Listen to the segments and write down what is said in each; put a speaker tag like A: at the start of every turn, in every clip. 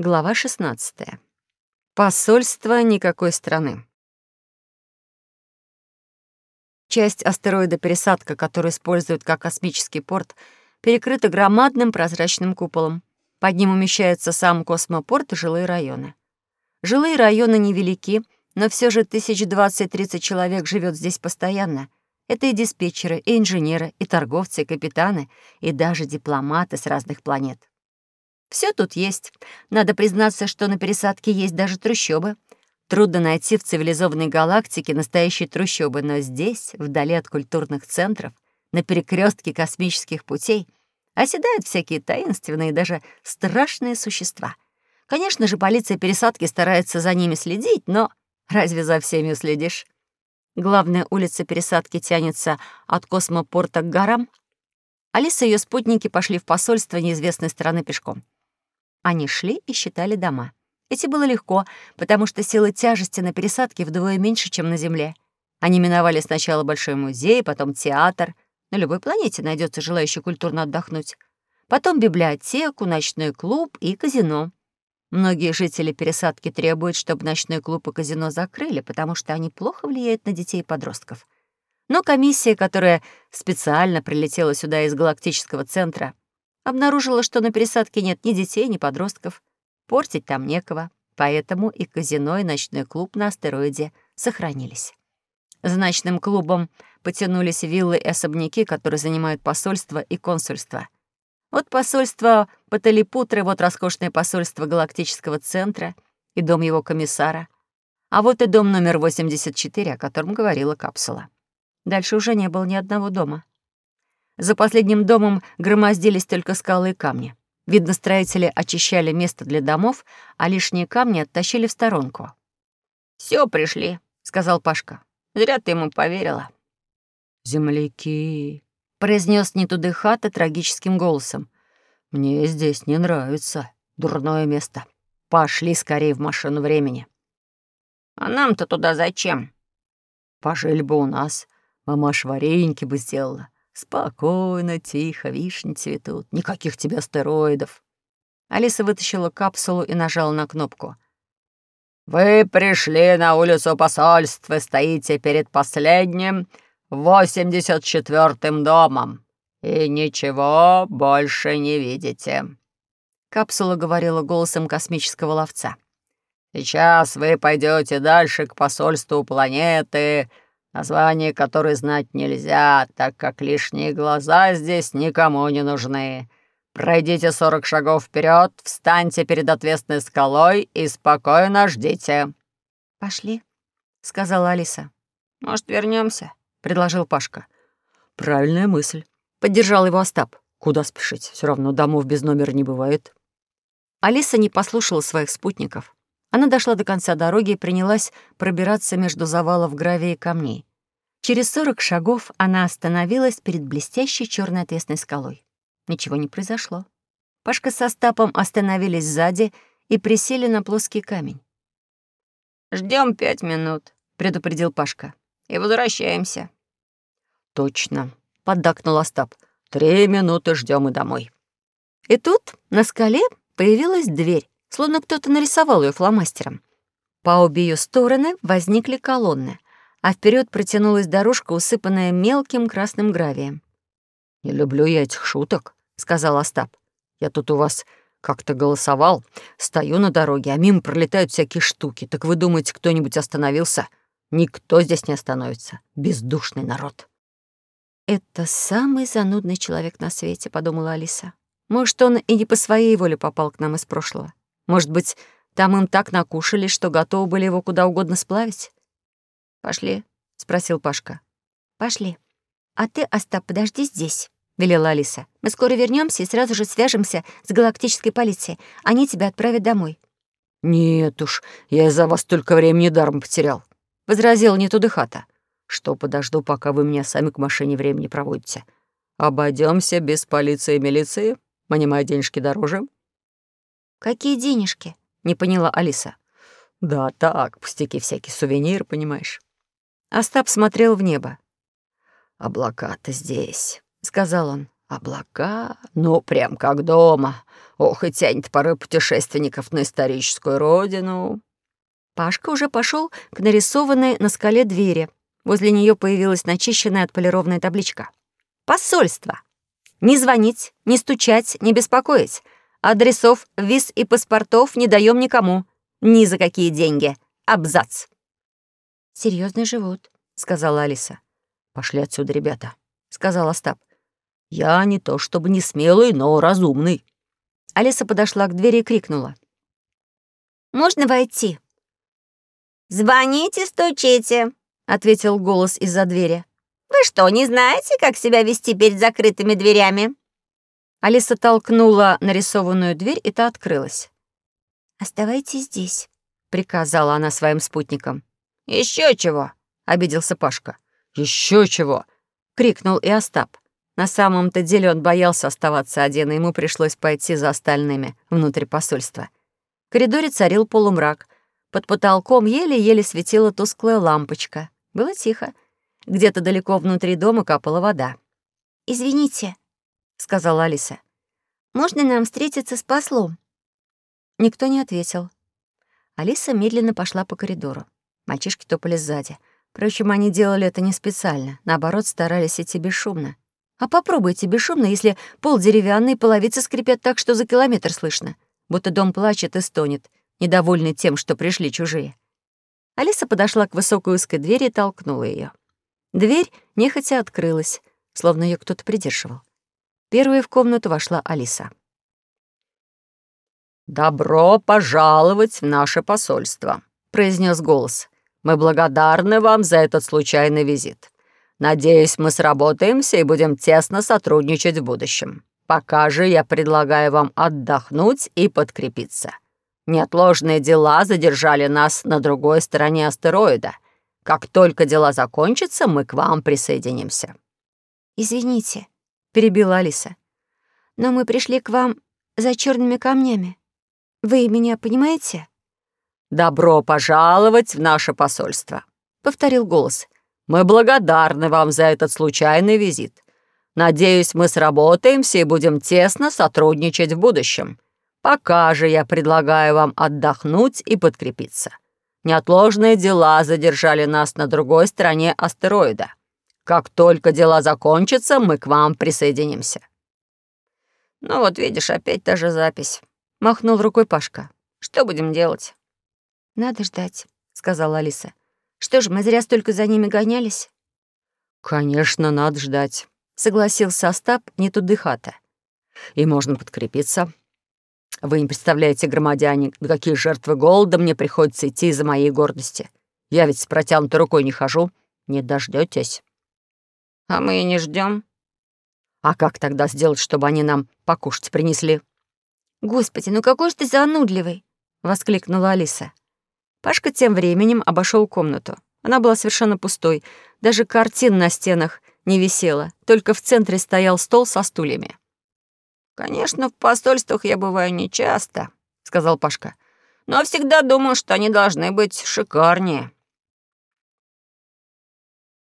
A: Глава 16. Посольство никакой страны. Часть астероида пересадка, который используют как космический порт, перекрыта громадным прозрачным куполом. Под ним умещается сам космопорт и жилые районы. Жилые районы невелики, но все же тысяч двадцать-тридцать человек живет здесь постоянно. Это и диспетчеры, и инженеры, и торговцы, и капитаны, и даже дипломаты с разных планет. Все тут есть. Надо признаться, что на пересадке есть даже трущобы. Трудно найти в цивилизованной галактике настоящие трущобы, но здесь, вдали от культурных центров, на перекрестке космических путей, оседают всякие таинственные, даже страшные существа. Конечно же, полиция пересадки старается за ними следить, но разве за всеми следишь? Главная улица пересадки тянется от космопорта к горам. Алиса и ее спутники пошли в посольство неизвестной страны пешком. Они шли и считали дома. Идти было легко, потому что сила тяжести на пересадке вдвое меньше, чем на Земле. Они миновали сначала Большой музей, потом театр. На любой планете найдется желающий культурно отдохнуть. Потом библиотеку, ночной клуб и казино. Многие жители пересадки требуют, чтобы ночной клуб и казино закрыли, потому что они плохо влияют на детей и подростков. Но комиссия, которая специально прилетела сюда из галактического центра, обнаружила, что на пересадке нет ни детей, ни подростков. Портить там некого, поэтому и казино, и ночной клуб на астероиде сохранились. За ночным клубом потянулись виллы и особняки, которые занимают посольство и консульство. Вот посольство Паталипутры, вот роскошное посольство Галактического центра и дом его комиссара. А вот и дом номер 84, о котором говорила капсула. Дальше уже не было ни одного дома. За последним домом громоздились только скалы и камни. Видно, строители очищали место для домов, а лишние камни оттащили в сторонку. Все пришли», — сказал Пашка. «Зря ты ему поверила».
B: «Земляки», —
A: произнес Нетудыхата трагическим голосом.
B: «Мне здесь не нравится. Дурное место. Пошли скорее в машину времени».
A: «А нам-то туда зачем?»
B: «Пожили бы у нас. Мамаш вареньки бы сделала. Спокойно, тихо, вишни цветут. Никаких тебе астероидов.
A: Алиса вытащила капсулу и нажала на кнопку.
C: «Вы пришли на улицу посольства, стоите перед последним, восемьдесят четвертым домом, и ничего больше не видите».
A: Капсула говорила голосом космического ловца.
C: «Сейчас вы пойдете дальше к посольству планеты, название которой знать нельзя, так как лишние глаза здесь никому не нужны. Пройдите сорок шагов вперед, встаньте перед ответственной скалой и спокойно ждите».
A: «Пошли», — сказала Алиса.
B: «Может, вернемся?
A: предложил Пашка.
B: «Правильная мысль», —
A: поддержал его Остап.
B: «Куда спешить? Все равно домов без номера не бывает».
A: Алиса не послушала своих спутников. Она дошла до конца дороги и принялась пробираться между завалов гравия и камней. Через сорок шагов она остановилась перед блестящей черной отвесной скалой. Ничего не произошло. Пашка со Стапом остановились сзади и присели на плоский камень.
B: Ждем пять минут», — предупредил Пашка. «И возвращаемся».
A: «Точно», — поддакнул Остап.
B: «Три минуты ждем и домой».
A: И тут на скале появилась дверь, словно кто-то нарисовал ее фломастером. По обе ее стороны возникли колонны — а вперед протянулась дорожка, усыпанная мелким красным гравием.
B: «Не люблю я этих шуток», — сказал Остап. «Я тут у вас как-то голосовал, стою на дороге, а мимо пролетают всякие штуки. Так вы думаете, кто-нибудь остановился? Никто здесь не остановится. Бездушный народ».
A: «Это самый занудный человек на свете», — подумала Алиса. «Может, он и не по своей воле попал к нам из прошлого. Может быть, там им так накушали, что готовы были его куда угодно сплавить.
B: «Пошли?»
A: — спросил Пашка. «Пошли. А ты, Остап, подожди здесь», — велела Алиса. «Мы скоро вернемся и сразу же свяжемся с галактической полицией. Они тебя отправят домой».
B: «Нет уж, я из-за вас столько времени даром потерял», — возразил не туда хата. «Что подожду, пока вы меня сами к машине времени проводите. Обойдемся без полиции и милиции? Мне мои денежки дороже».
A: «Какие денежки?» — не поняла Алиса.
B: «Да так, пустяки всякие, сувениры, понимаешь».
A: Остап смотрел в небо.
B: «Облака-то здесь», — сказал он.
C: Облака, ну, прям как дома. Ох, и тянет порой путешественников на историческую родину.
A: Пашка уже пошел к нарисованной на скале двери. Возле нее появилась начищенная отполированная табличка. «Посольство. Не звонить, не стучать, не беспокоить. Адресов, виз и паспортов не даем никому. Ни за какие деньги. Абзац». «Серьезный живот», — сказала Алиса.
B: «Пошли отсюда, ребята», — сказал Остап. «Я не то чтобы не смелый, но разумный».
A: Алиса подошла к двери и крикнула. «Можно войти?»
D: «Звоните, стучите», — ответил голос из-за двери. «Вы что, не знаете, как себя вести перед закрытыми дверями?»
A: Алиса толкнула нарисованную дверь, и та открылась.
D: «Оставайтесь здесь», —
A: приказала она своим спутникам.
C: Еще чего?» — обиделся Пашка.
B: Еще чего?»
A: — крикнул и Остап. На самом-то деле он боялся оставаться один, и ему пришлось пойти за остальными внутрь посольства. В коридоре царил полумрак — под потолком еле-еле светила тусклая лампочка. Было тихо. Где-то далеко внутри дома капала вода.
D: «Извините», — сказала Алиса. «Можно нам встретиться с послом?»
A: Никто не ответил. Алиса медленно пошла по коридору. Мальчишки топали сзади. Впрочем, они делали это не специально. Наоборот, старались идти бесшумно. А попробуйте бесшумно, если пол деревянный, половицы скрипят так, что за километр слышно. Будто дом плачет и стонет недовольный тем, что пришли чужие. Алиса подошла к высокой узкой двери и толкнула ее. Дверь нехотя открылась, словно ее кто-то придерживал. Первой в комнату вошла Алиса.
C: «Добро пожаловать в наше посольство», — произнес голос. «Мы благодарны вам за этот случайный визит. Надеюсь, мы сработаемся и будем тесно сотрудничать в будущем. Пока же я предлагаю вам отдохнуть и подкрепиться. Неотложные дела задержали нас на другой стороне астероида. Как только дела закончатся, мы к вам присоединимся».
D: «Извините», — перебила Алиса, «но мы пришли к вам за черными камнями. Вы меня понимаете?»
C: «Добро пожаловать в наше посольство», — повторил голос. «Мы благодарны вам за этот случайный визит. Надеюсь, мы сработаемся и будем тесно сотрудничать в будущем. Пока же я предлагаю вам отдохнуть и подкрепиться. Неотложные дела задержали нас на другой стороне астероида. Как только дела закончатся, мы к вам присоединимся». «Ну вот видишь, опять та же запись», — махнул рукой Пашка. «Что будем делать?»
D: «Надо ждать», — сказала Алиса. «Что ж, мы зря столько за ними гонялись?»
B: «Конечно, надо ждать», — согласился Остап не туды хата. «И можно подкрепиться. Вы не представляете, громадяне, какие жертвы голода мне приходится идти из-за моей гордости. Я ведь с протянутой рукой не хожу. Не дождетесь.
C: А мы и не ждем.
B: А как тогда сделать, чтобы они нам покушать принесли?
D: Господи, ну какой же ты занудливый! воскликнула Алиса.
A: Пашка тем временем обошел комнату. Она была совершенно пустой. Даже картин на стенах не висела. Только в центре стоял стол со стульями.
C: «Конечно, в посольствах я бываю нечасто», — сказал Пашка. «Но всегда думал, что они должны быть шикарнее».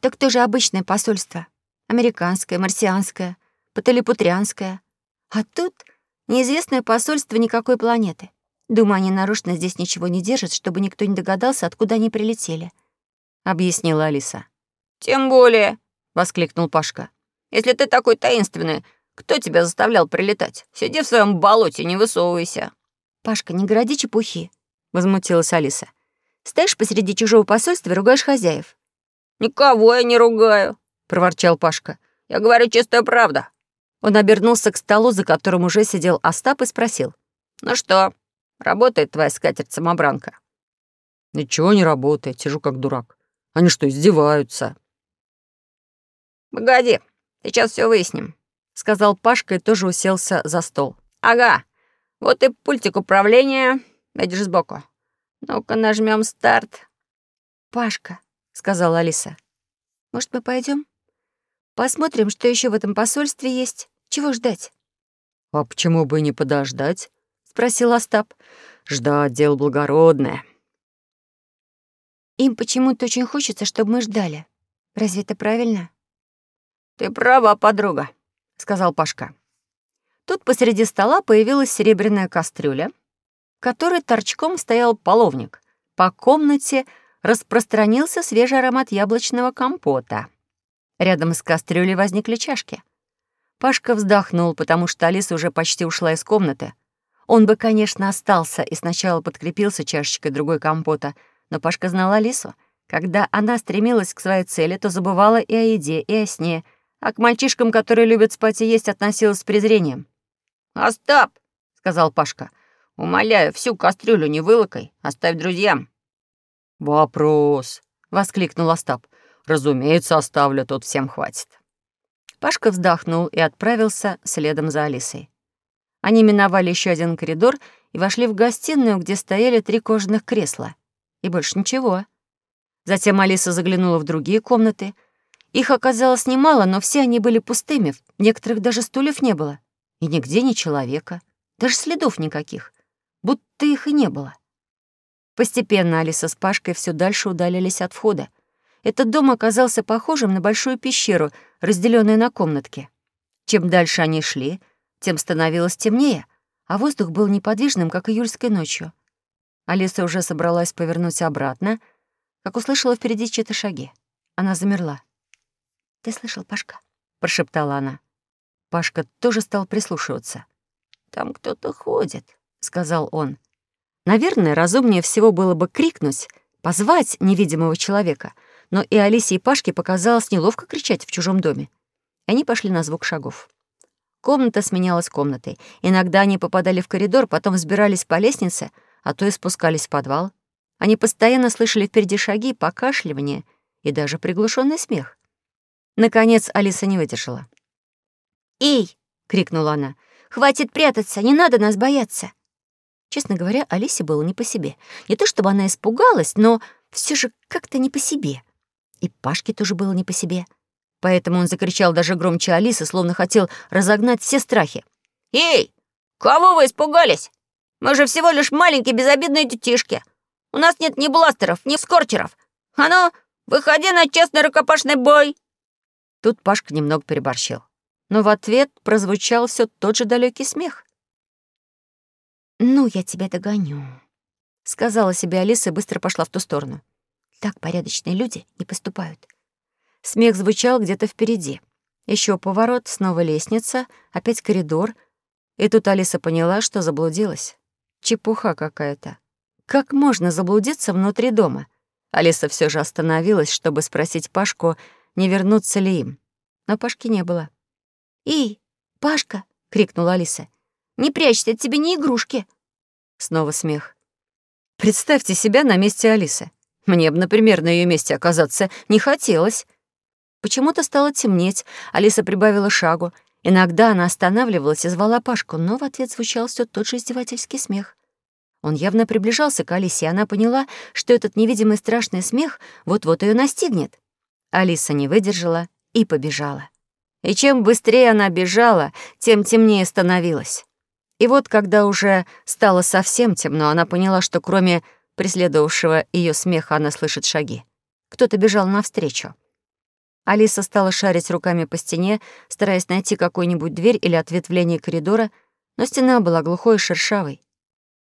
D: «Так кто же обычное посольство? Американское, марсианское, пателепутрянское. А тут неизвестное посольство никакой планеты. Думаю, они нарочно здесь ничего не держат, чтобы никто не догадался, откуда они прилетели», — объяснила Алиса.
C: «Тем более», — воскликнул Пашка. «Если ты такой таинственный, кто тебя заставлял прилетать? Сиди в своем болоте, не высовывайся».
D: «Пашка, не городи чепухи», — возмутилась Алиса. «Стоишь посреди чужого посольства и ругаешь хозяев».
C: «Никого я не ругаю», — проворчал Пашка. «Я говорю чистая правда».
A: Он обернулся к столу, за которым уже сидел Остап, и спросил.
C: «Ну что, работает твоя скатерть-самобранка?»
B: «Ничего не работает, сижу как дурак. Они что, издеваются?»
C: «Погоди, сейчас все выясним
A: сказал Пашка и тоже уселся за стол.
C: «Ага, вот и пультик управления. Видишь сбоку. Ну-ка нажмем старт».
D: «Пашка», — сказала Алиса, — «может, мы пойдем? Посмотрим, что еще в этом посольстве есть. Чего ждать?»
B: «А почему бы не подождать?»
A: — спросил Остап.
B: «Ждать — дело благородное».
D: «Им почему-то очень хочется, чтобы мы ждали. Разве это правильно?»
C: «Ты права, подруга»,
A: сказал Пашка. Тут посреди стола появилась серебряная кастрюля, в которой торчком стоял половник. По комнате распространился свежий аромат яблочного компота. Рядом с кастрюлей возникли чашки. Пашка вздохнул, потому что Алиса уже почти ушла из комнаты. Он бы, конечно, остался и сначала подкрепился чашечкой другой компота, но Пашка знал Алису. Когда она стремилась к своей цели, то забывала и о еде, и о сне, а к мальчишкам, которые любят спать и есть, относилась с презрением.
C: «Остап!» — сказал Пашка. «Умоляю, всю кастрюлю не вылокай, оставь друзьям».
B: «Вопрос!» — воскликнул Остап. «Разумеется, оставлю, тут всем хватит».
A: Пашка вздохнул и отправился следом за Алисой. Они миновали еще один коридор и вошли в гостиную, где стояли три кожаных кресла. И больше ничего. Затем Алиса заглянула в другие комнаты. Их оказалось немало, но все они были пустыми, некоторых даже стульев не было. И нигде ни человека, даже следов никаких, будто их и не было. Постепенно Алиса с Пашкой все дальше удалились от входа. Этот дом оказался похожим на большую пещеру, разделенную на комнатки. Чем дальше они шли, тем становилось темнее, а воздух был неподвижным, как июльской ночью. Алиса уже собралась повернуть обратно, как услышала впереди чьи-то шаги. Она замерла. «Ты слышал, Пашка?» — прошептала она. Пашка тоже стал прислушиваться.
C: «Там кто-то ходит», — сказал он.
A: Наверное, разумнее всего было бы крикнуть, позвать невидимого человека, но и Алисе и Пашке показалось неловко кричать в чужом доме. Они пошли на звук шагов. Комната сменялась комнатой. Иногда они попадали в коридор, потом взбирались по лестнице, а то и спускались в подвал. Они постоянно слышали впереди шаги, покашливание и даже приглушенный смех. Наконец Алиса не выдержала.
D: «Эй!» — крикнула она. «Хватит прятаться, не надо нас бояться!»
A: Честно говоря, Алисе было не по себе. Не то чтобы она испугалась, но все же как-то не по себе. И Пашке тоже было не по себе. Поэтому он закричал даже громче Алисы, словно хотел разогнать все страхи.
C: «Эй, кого вы испугались? Мы же всего лишь маленькие безобидные детишки. У нас нет ни бластеров, ни скорчеров. А ну, выходи на честный рукопашный бой!»
A: Тут Пашка немного переборщил. Но в ответ прозвучал все тот же далекий смех.
D: «Ну, я тебя догоню», — сказала себе Алиса и быстро пошла в ту сторону. «Так порядочные люди не поступают».
A: Смех звучал где-то впереди. Еще поворот, снова лестница, опять коридор. И тут Алиса поняла, что заблудилась. Чепуха какая-то. Как можно заблудиться внутри дома? Алиса все же остановилась, чтобы спросить Пашку, не вернуться ли им. Но Пашки не было.
D: «Эй, Пашка!» — крикнула Алиса. «Не прячься, это тебе не игрушки!»
A: Снова смех. Представьте себя на месте Алисы. Мне бы, например, на ее месте оказаться не хотелось. Почему-то стало темнеть, Алиса прибавила шагу. Иногда она останавливалась и звала Пашку, но в ответ звучал все тот же издевательский смех. Он явно приближался к Алисе, и она поняла, что этот невидимый страшный смех вот-вот ее настигнет. Алиса не выдержала и побежала. И чем быстрее она бежала, тем темнее становилось. И вот, когда уже стало совсем темно, она поняла, что кроме преследовавшего ее смеха она слышит шаги. Кто-то бежал навстречу. Алиса стала шарить руками по стене, стараясь найти какую-нибудь дверь или ответвление коридора, но стена была глухой и шершавой.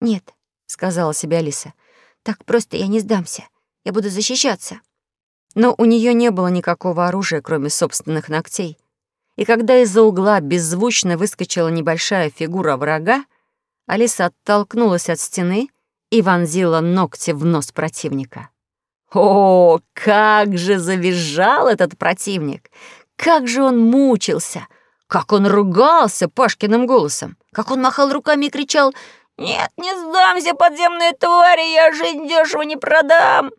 D: «Нет», — сказала себе Алиса, — «так просто я не сдамся. Я буду защищаться».
A: Но у нее не было никакого оружия, кроме собственных ногтей. И когда из-за угла беззвучно выскочила небольшая фигура врага, Алиса оттолкнулась от стены и вонзила ногти в нос противника. О, как же завизжал этот противник! Как же он мучился! Как он ругался Пашкиным голосом! Как он махал руками и кричал «Нет, не сдамся, подземные твари, я жизнь дешево не продам!»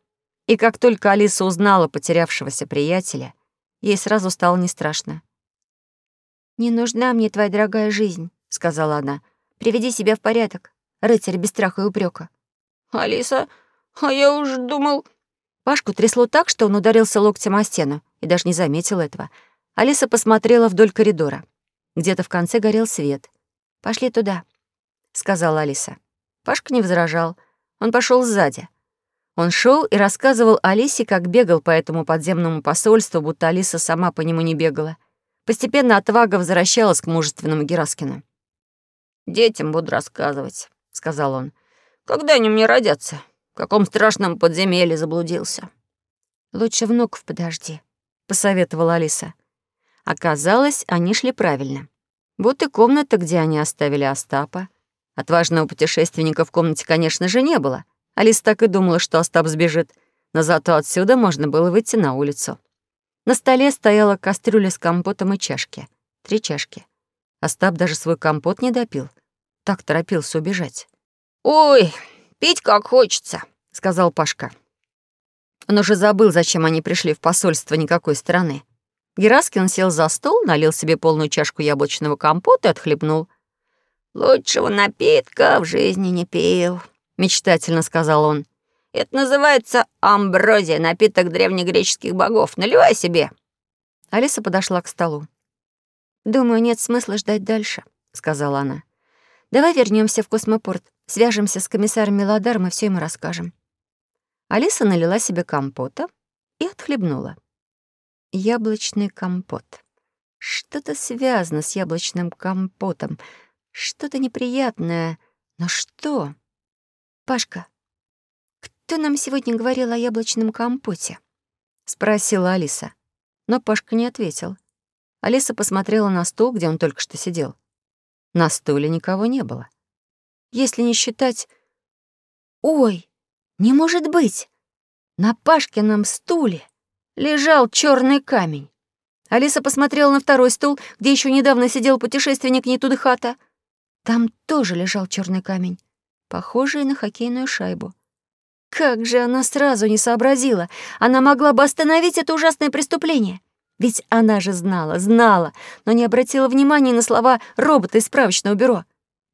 A: И как только Алиса узнала потерявшегося приятеля, ей сразу стало не страшно.
D: «Не нужна мне твоя дорогая жизнь», — сказала она. «Приведи себя в порядок, рыцарь без страха и упрека.
C: «Алиса, а я уж думал...»
A: Пашку трясло так, что он ударился локтем о стену и даже не заметил этого. Алиса посмотрела вдоль коридора. Где-то в конце горел свет. «Пошли туда», — сказала Алиса. Пашка не возражал. Он пошел сзади. Он шел и рассказывал Алисе, как бегал по этому подземному посольству, будто Алиса сама по нему не бегала. Постепенно отвага возвращалась к мужественному Гераскину. «Детям буду рассказывать», — сказал он. «Когда они мне родятся? В каком страшном подземелье заблудился?»
D: «Лучше внуков подожди», —
A: посоветовала Алиса. Оказалось, они шли правильно. Вот и комната, где они оставили Остапа. Отважного путешественника в комнате, конечно же, не было. Алиса так и думала, что Остап сбежит, но зато отсюда можно было выйти на улицу. На столе стояла кастрюля с компотом и чашки. Три чашки. Остап даже свой компот не допил. Так торопился убежать. «Ой, пить как хочется», — сказал Пашка. Он уже забыл, зачем они пришли в посольство никакой страны. Гераскин сел за стол, налил себе полную чашку яблочного компота и отхлебнул. «Лучшего напитка в жизни не пил», — мечтательно сказал он. «Это называется амброзия, напиток древнегреческих богов. Наливай себе». Алиса подошла к столу.
D: «Думаю, нет смысла ждать дальше», — сказала она. «Давай вернемся в космопорт, свяжемся с комиссаром Мелодаром и все ему расскажем».
A: Алиса налила себе компота и отхлебнула. Яблочный компот. Что-то связано с яблочным компотом — что-то неприятное. Но что?
D: «Пашка, кто нам сегодня говорил о яблочном компоте?»
A: — спросила Алиса. Но Пашка не ответил. Алиса посмотрела на стул, где он только что сидел. На стуле никого не было. Если не считать...
D: «Ой, не может быть! На Пашкином стуле лежал черный камень!»
A: Алиса посмотрела на второй стул, где еще недавно сидел путешественник Нетудыхата. Там тоже лежал черный камень, похожий на хоккейную шайбу. Как же она сразу не сообразила? Она могла бы остановить это ужасное преступление. Ведь она же знала, знала, но не обратила внимания на слова робота из справочного бюро.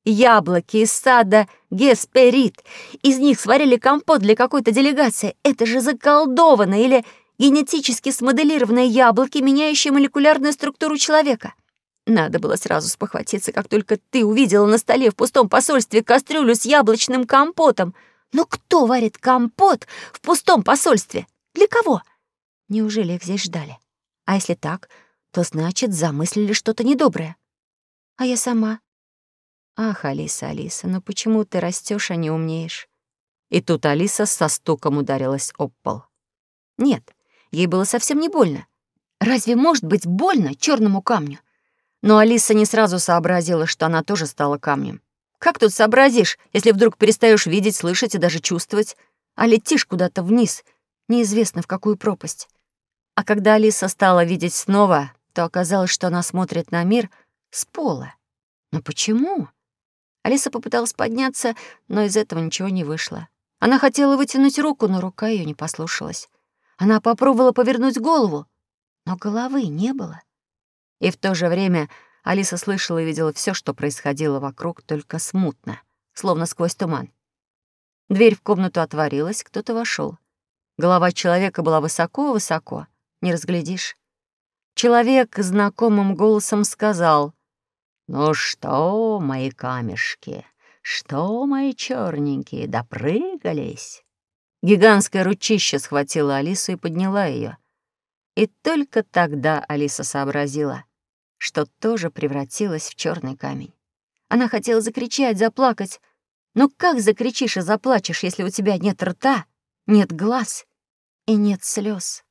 A: Яблоки из сада Гесперит. Из них сварили компот для какой-то делегации. Это же заколдованные или генетически смоделированные яблоки, меняющие молекулярную структуру человека. Надо было сразу спохватиться, как только ты увидела на столе в пустом посольстве кастрюлю с яблочным компотом. Но кто варит компот в пустом посольстве? Для кого? Неужели их здесь ждали? А если так, то значит, замыслили что-то недоброе. А я сама. Ах, Алиса, Алиса, ну почему ты растешь, а не умнеешь? И тут Алиса со стуком ударилась об пол. Нет, ей было совсем не больно. Разве может быть больно черному камню? Но Алиса не сразу сообразила, что она тоже стала камнем. Как тут сообразишь, если вдруг перестаешь видеть, слышать и даже чувствовать, а летишь куда-то вниз, неизвестно в какую пропасть? А когда Алиса стала видеть снова, то оказалось, что она смотрит на мир с пола. Но почему? Алиса попыталась подняться, но из этого ничего не вышло. Она хотела вытянуть руку, но рука ее не послушалась. Она попробовала повернуть голову, но головы не было. И в то же время Алиса слышала и видела все, что происходило вокруг, только смутно, словно сквозь туман. Дверь в комнату отворилась, кто-то вошел. Голова человека была высоко-высоко, не разглядишь. Человек знакомым голосом сказал, «Ну что, мои камешки, что, мои черненькие, допрыгались?» Гигантское ручище схватило Алису и подняла ее. И только тогда Алиса сообразила — что тоже превратилась в черный камень. Она хотела закричать, заплакать. Но как закричишь и заплачешь, если у тебя нет рта, нет глаз и нет слез?